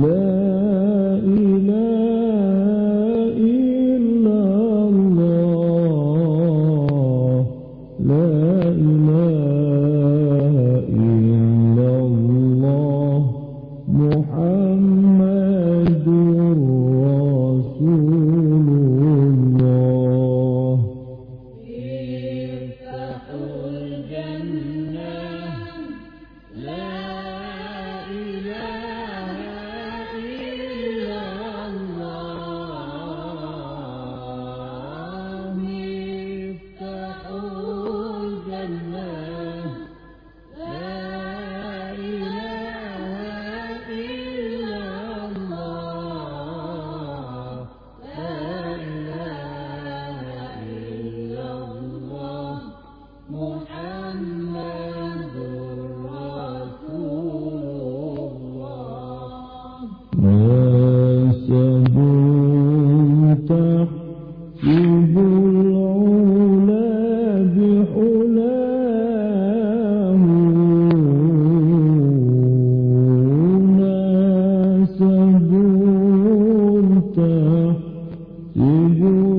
ما لا you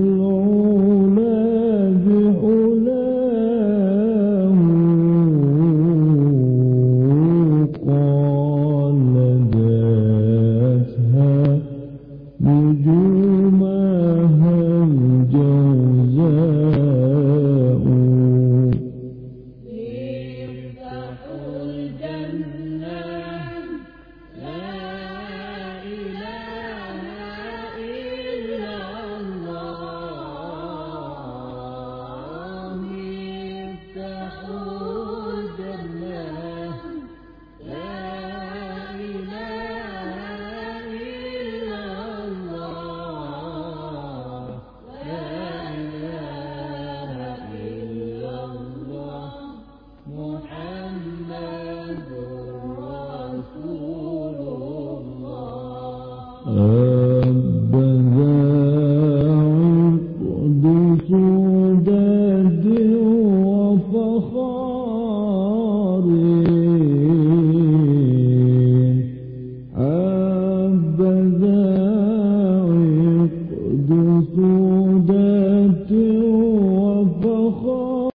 محمد